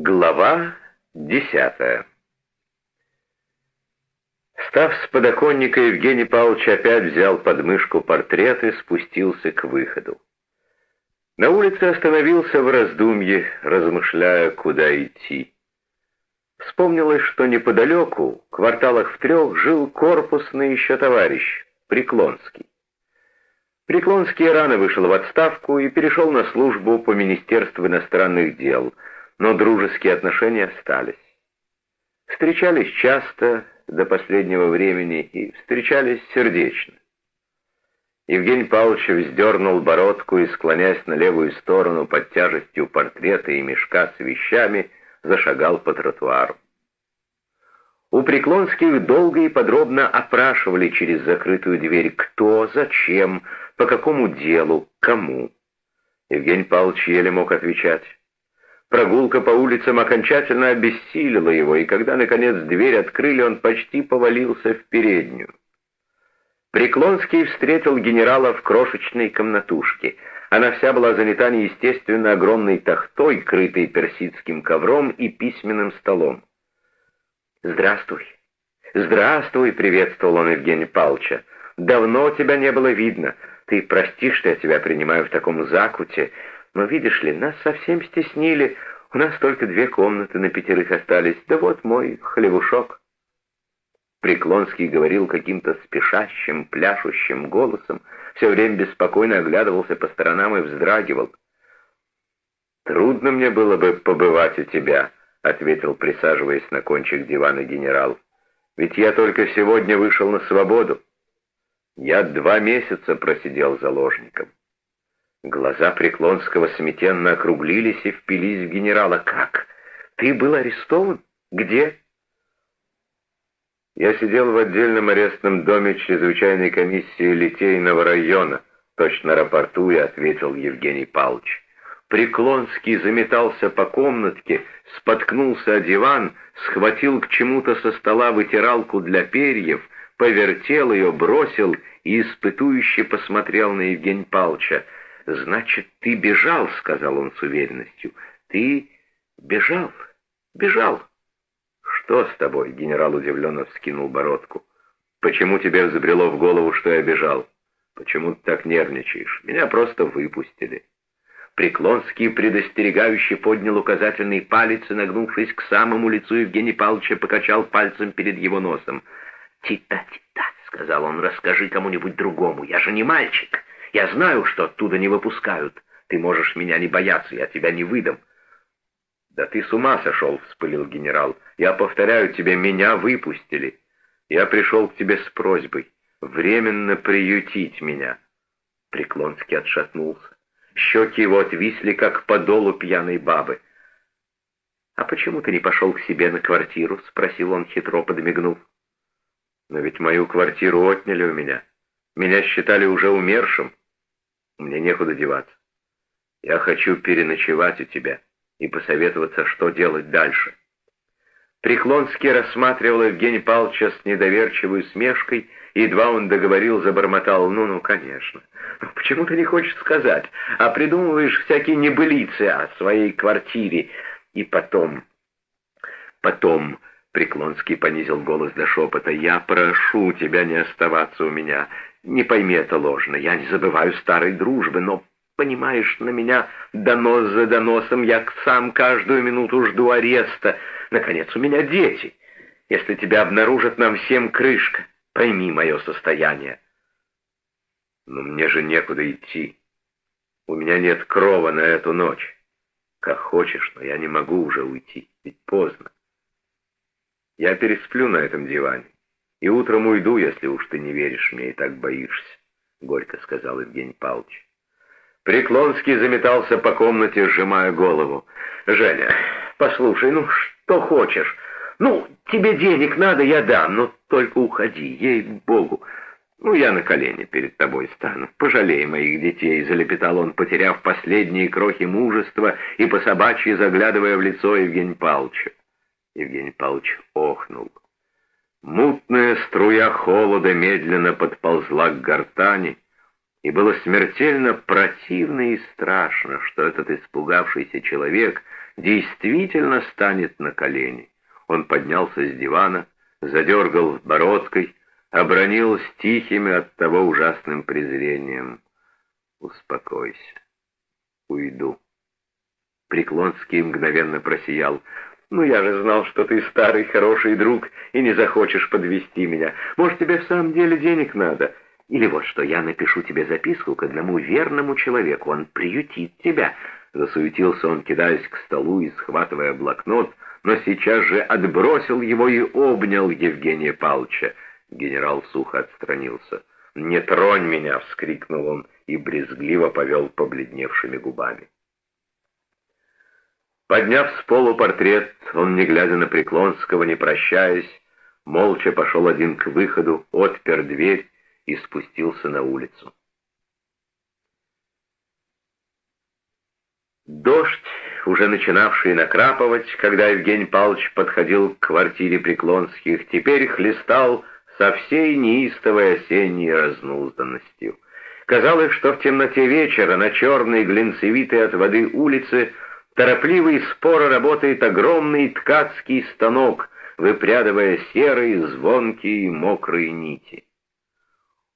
Глава десятая Став с подоконника, Евгений Павлович опять взял под мышку портрет и спустился к выходу. На улице остановился в раздумье, размышляя, куда идти. Вспомнилось, что неподалеку, кварталах в трех, жил корпусный еще товарищ, Преклонский. Преклонский рано вышел в отставку и перешел на службу по Министерству иностранных дел, но дружеские отношения остались. Встречались часто, до последнего времени, и встречались сердечно. Евгений Павлович вздернул бородку и, склонясь на левую сторону под тяжестью портрета и мешка с вещами, зашагал по тротуару. У Преклонских долго и подробно опрашивали через закрытую дверь, кто, зачем, по какому делу, кому. Евгений Павлович еле мог отвечать. Прогулка по улицам окончательно обессилила его, и когда, наконец, дверь открыли, он почти повалился в переднюю. Преклонский встретил генерала в крошечной комнатушке. Она вся была занята неестественно огромной тахтой, крытой персидским ковром и письменным столом. «Здравствуй! Здравствуй!» — приветствовал он Евгения Павловича. «Давно тебя не было видно. Ты прости, что я тебя принимаю в таком закуте, но, видишь ли, нас совсем стеснили. У нас только две комнаты на пятерых остались. Да вот мой хлевушок». Преклонский говорил каким-то спешащим, пляшущим голосом, все время беспокойно оглядывался по сторонам и вздрагивал. «Трудно мне было бы побывать у тебя», — ответил, присаживаясь на кончик дивана генерал. «Ведь я только сегодня вышел на свободу. Я два месяца просидел заложником». Глаза Преклонского смятенно округлились и впились в генерала. «Как? Ты был арестован? Где?» Я сидел в отдельном арестном доме чрезвычайной комиссии Литейного района, точно рапортуя, ответил Евгений Павлович. Преклонский заметался по комнатке, споткнулся о диван, схватил к чему-то со стола вытиралку для перьев, повертел ее, бросил и испытующе посмотрел на Евгения Павловича. «Значит, ты бежал», — сказал он с уверенностью. «Ты бежал, бежал». «Что с тобой?» — генерал удивленно вскинул бородку. «Почему тебе взбрело в голову, что я бежал? Почему ты так нервничаешь? Меня просто выпустили». Преклонский предостерегающе поднял указательный палец и, нагнувшись к самому лицу Евгения Павловича, покачал пальцем перед его носом. «Тита, тита», — сказал он, — «расскажи кому-нибудь другому. Я же не мальчик. Я знаю, что оттуда не выпускают. Ты можешь меня не бояться, я тебя не выдам». «Да ты с ума сошел», — вспылил генерал. «Я повторяю тебе, меня выпустили. Я пришел к тебе с просьбой временно приютить меня». Преклонский отшатнулся. Щеки его отвисли, как по долу пьяной бабы. «А почему ты не пошел к себе на квартиру?» — спросил он, хитро подмигнув. «Но ведь мою квартиру отняли у меня. Меня считали уже умершим. Мне некуда деваться. Я хочу переночевать у тебя и посоветоваться, что делать дальше». Преклонский рассматривал Евгения Павловича с недоверчивой усмешкой, и едва он договорил, забормотал, «Ну-ну, конечно. Ну, почему ты не хочешь сказать, а придумываешь всякие небылицы о своей квартире?» И потом, потом, Преклонский понизил голос до шепота, «Я прошу тебя не оставаться у меня. Не пойми это ложно, я не забываю старой дружбы, но Понимаешь, на меня донос за доносом, я сам каждую минуту жду ареста. Наконец, у меня дети. Если тебя обнаружат, нам всем крышка. Пойми мое состояние. Но мне же некуда идти. У меня нет крова на эту ночь. Как хочешь, но я не могу уже уйти, ведь поздно. Я пересплю на этом диване. И утром уйду, если уж ты не веришь мне и так боишься, — горько сказал Евгений Павлович. Преклонский заметался по комнате, сжимая голову. «Женя, послушай, ну что хочешь? Ну, тебе денег надо, я дам, но только уходи, ей-богу. Ну, я на колени перед тобой стану. Пожалей моих детей», — залепетал он, потеряв последние крохи мужества и по собачьи заглядывая в лицо Евгения Павловича. Евгений Павлович охнул. Мутная струя холода медленно подползла к гортани, и было смертельно противно и страшно, что этот испугавшийся человек действительно станет на колени. Он поднялся с дивана, задергал бородкой, обронил с тихим и оттого ужасным презрением. «Успокойся. Уйду». Преклонский мгновенно просиял. «Ну, я же знал, что ты старый хороший друг и не захочешь подвести меня. Может, тебе в самом деле денег надо? Или вот что, я напишу тебе записку к одному верному человеку, он приютит тебя». Засуетился он, кидаясь к столу и схватывая блокнот, но сейчас же отбросил его и обнял Евгения Павловича. Генерал сухо отстранился. «Не тронь меня!» — вскрикнул он и брезгливо повел побледневшими губами. Подняв с полу портрет, он, не глядя на Преклонского, не прощаясь, молча пошел один к выходу, отпер дверь и спустился на улицу. Дождь, уже начинавший накрапывать, когда Евгений Павлович подходил к квартире Преклонских, теперь хлестал со всей неистовой осенней разнузданностью. Казалось, что в темноте вечера на черной глинцевитой от воды улице торопливо и споро работает огромный ткацкий станок, выпрядывая серые, звонкие и мокрые нити.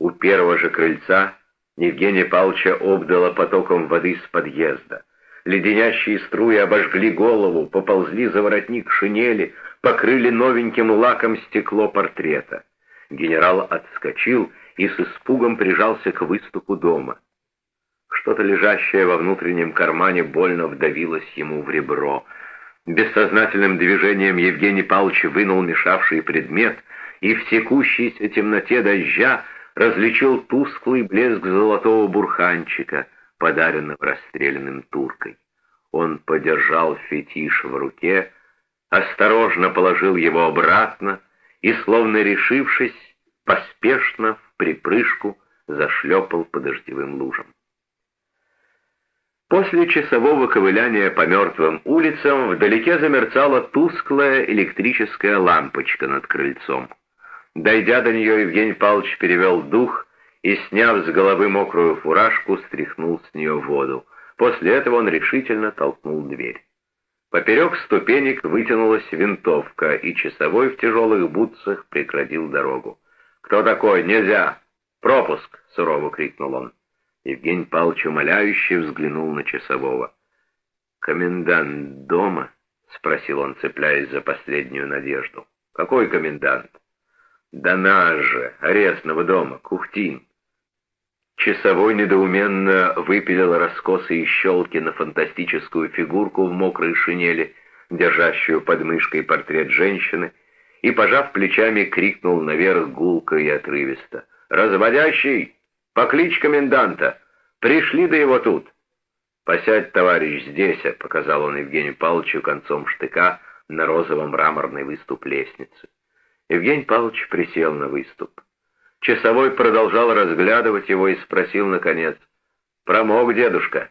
У первого же крыльца Евгения Павловича обдала потоком воды с подъезда. Леденящие струи обожгли голову, поползли за воротник шинели, покрыли новеньким лаком стекло портрета. Генерал отскочил и с испугом прижался к выступу дома. Что-то лежащее во внутреннем кармане больно вдавилось ему в ребро. Бессознательным движением Евгений Павлович вынул мешавший предмет и в секущейся темноте дождя различил тусклый блеск золотого бурханчика, подаренного расстрелянным туркой. Он подержал фетиш в руке, осторожно положил его обратно и, словно решившись, поспешно в припрыжку зашлепал по дождевым лужам. После часового ковыляния по мертвым улицам вдалеке замерцала тусклая электрическая лампочка над крыльцом. Дойдя до нее, Евгений Павлович перевел дух и, сняв с головы мокрую фуражку, стряхнул с нее воду. После этого он решительно толкнул дверь. Поперек ступенек вытянулась винтовка, и часовой в тяжелых бутсах преградил дорогу. «Кто такой? Нельзя! Пропуск!» — сурово крикнул он. Евгений Павлович умоляюще взглянул на часового. «Комендант дома?» — спросил он, цепляясь за последнюю надежду. «Какой комендант?» «Да наш же, арестного дома, Кухтин». Часовой недоуменно выпилил раскосые щелки на фантастическую фигурку в мокрой шинели, держащую под мышкой портрет женщины, и, пожав плечами, крикнул наверх гулко и отрывисто. «Разводящий!» Покличь коменданта. Пришли до его тут. Посядь, товарищ, здесь, — показал он Евгению Павловичу концом штыка на розовом мраморный выступ лестницы. Евгений Павлович присел на выступ. Часовой продолжал разглядывать его и спросил, наконец, «Промок, дедушка?»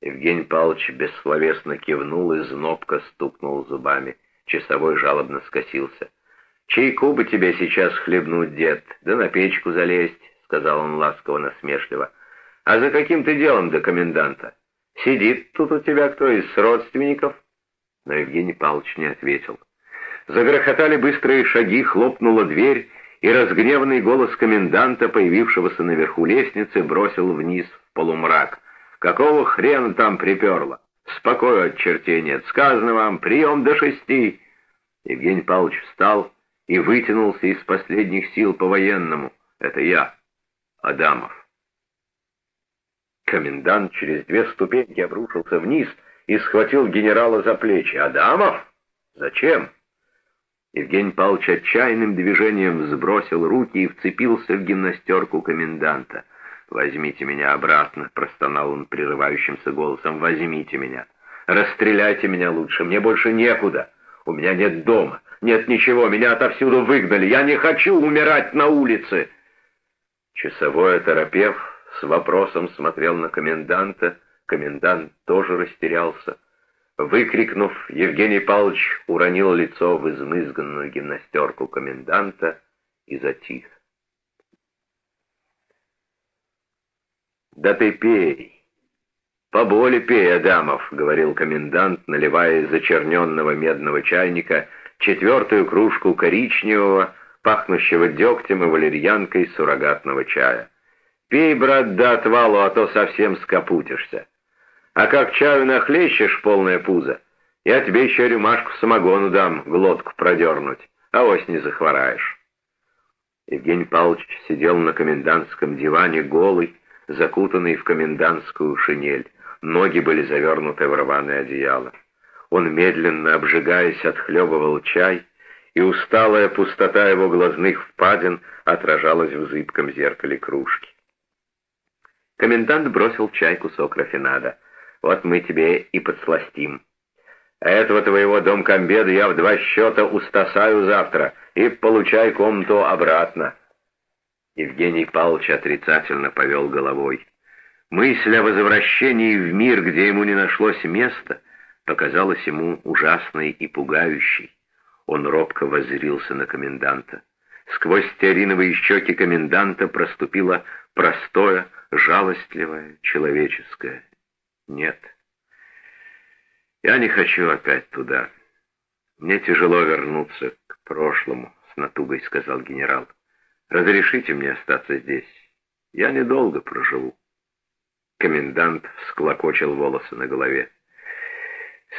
Евгений Павлович бессловесно кивнул и знобко стукнул зубами. Часовой жалобно скосился. «Чайку бы тебе сейчас хлебнуть, дед, да на печку залезть» сказал он ласково-насмешливо. «А за каким ты делом до коменданта? Сидит тут у тебя кто из родственников?» Но Евгений Павлович не ответил. Загрохотали быстрые шаги, хлопнула дверь, и разгневанный голос коменданта, появившегося наверху лестницы, бросил вниз в полумрак. «Какого хрена там приперло? Спокою от чертей нет. Сказано вам, прием до шести!» Евгений Павлович встал и вытянулся из последних сил по-военному. «Это я». Адамов. Комендант через две ступеньки обрушился вниз и схватил генерала за плечи. «Адамов? Зачем?» Евгений Павлович отчаянным движением сбросил руки и вцепился в гимнастерку коменданта. «Возьмите меня обратно», — простонал он прерывающимся голосом. «Возьмите меня. Расстреляйте меня лучше. Мне больше некуда. У меня нет дома. Нет ничего. Меня отовсюду выгнали. Я не хочу умирать на улице». Часовой, оторопев, с вопросом смотрел на коменданта. Комендант тоже растерялся. Выкрикнув, Евгений Павлович уронил лицо в измызганную гимнастерку коменданта и затих. «Да ты пей! «Поболе пей, Адамов», — говорил комендант, наливая из зачерненного медного чайника четвертую кружку коричневого, пахнущего дегтем и валерьянкой суррогатного чая. «Пей, брат, до отвалу, а то совсем скопутишься. А как чаю нахлещешь полное пузо, я тебе еще рюмашку самогону дам, глотку продернуть, а ось не захвораешь». Евгений Павлович сидел на комендантском диване голый, закутанный в комендантскую шинель. Ноги были завернуты в рваное одеяло. Он, медленно обжигаясь, отхлебывал чай, и усталая пустота его глазных впадин отражалась в зыбком зеркале кружки. Комендант бросил чай кусок рафинада. «Вот мы тебе и подсластим. А этого твоего домкомбеда я в два счета устасаю завтра и получай комнату обратно». Евгений Павлович отрицательно повел головой. Мысль о возвращении в мир, где ему не нашлось места, показалась ему ужасной и пугающей. Он робко воззрился на коменданта. Сквозь стеариновые щеки коменданта проступило простое, жалостливое, человеческое. Нет, я не хочу опять туда. Мне тяжело вернуться к прошлому, с натугой сказал генерал. Разрешите мне остаться здесь. Я недолго проживу. Комендант всклокочил волосы на голове.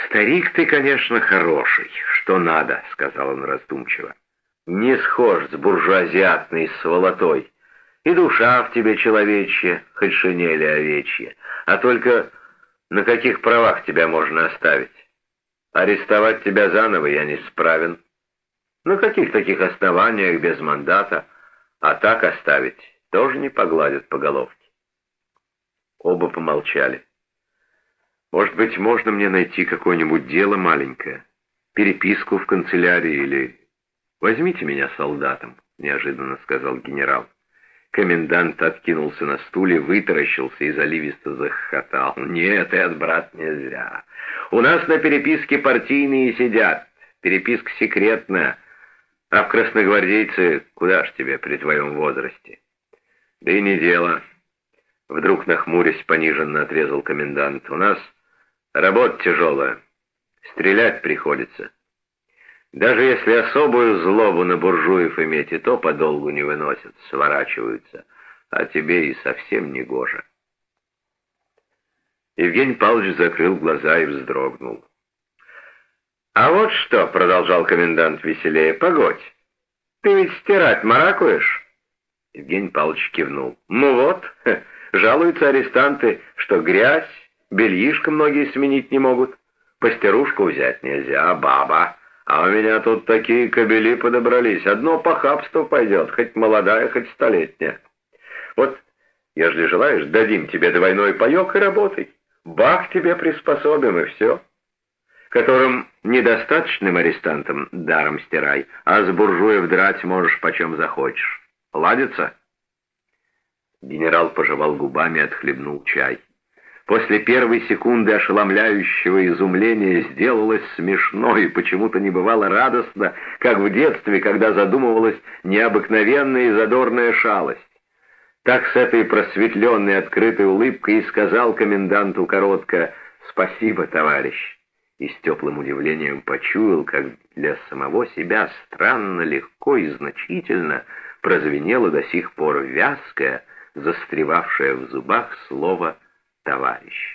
«Старик ты, конечно, хороший, что надо», — сказал он раздумчиво. «Не схож с буржуазиатной сволотой. И душа в тебе человечья, хоть шинели овечья. А только на каких правах тебя можно оставить? Арестовать тебя заново я не справен. На каких таких основаниях без мандата? А так оставить тоже не погладят по головке. Оба помолчали. «Может быть, можно мне найти какое-нибудь дело маленькое? Переписку в канцелярии или...» «Возьмите меня солдатом», — неожиданно сказал генерал. Комендант откинулся на стуле, вытаращился и заливисто захохотал. «Нет, Эд, брат, нельзя. У нас на переписке партийные сидят. Переписка секретная. А в красногвардейцы куда ж тебе при твоем возрасте? Да и не дело. Вдруг, нахмурясь, пониженно отрезал комендант. «У нас работа тяжелая. Стрелять приходится. Даже если особую злобу на буржуев иметь, и то подолгу не выносят, сворачиваются. А тебе и совсем не гоже». Евгений Павлович закрыл глаза и вздрогнул. «А вот что», — продолжал комендант веселее, — «погодь, ты ведь стирать маракуешь?» Евгений Павлович кивнул. «Ну вот, Жалуются арестанты, что грязь, бельишко многие сменить не могут. Постирушку взять нельзя, а баба. А у меня тут такие кобели подобрались. Одно похабство пойдет, хоть молодая, хоть столетняя. Вот, ежели желаешь, дадим тебе двойной паек и работай. Бах тебе приспособим, и все. Которым недостаточным арестантам даром стирай, а с буржуев драть можешь почем захочешь. Ладится? Генерал пожевал губами и отхлебнул чай. После первой секунды ошеломляющего изумления сделалось смешно и почему-то не бывало радостно, как в детстве, когда задумывалась необыкновенная и задорная шалость. Так с этой просветленной открытой улыбкой и сказал коменданту коротко «Спасибо, товарищ!» и с теплым удивлением почуял, как для самого себя странно, легко и значительно прозвенело до сих пор вязкое, застревавшее в зубах слово «товарищ».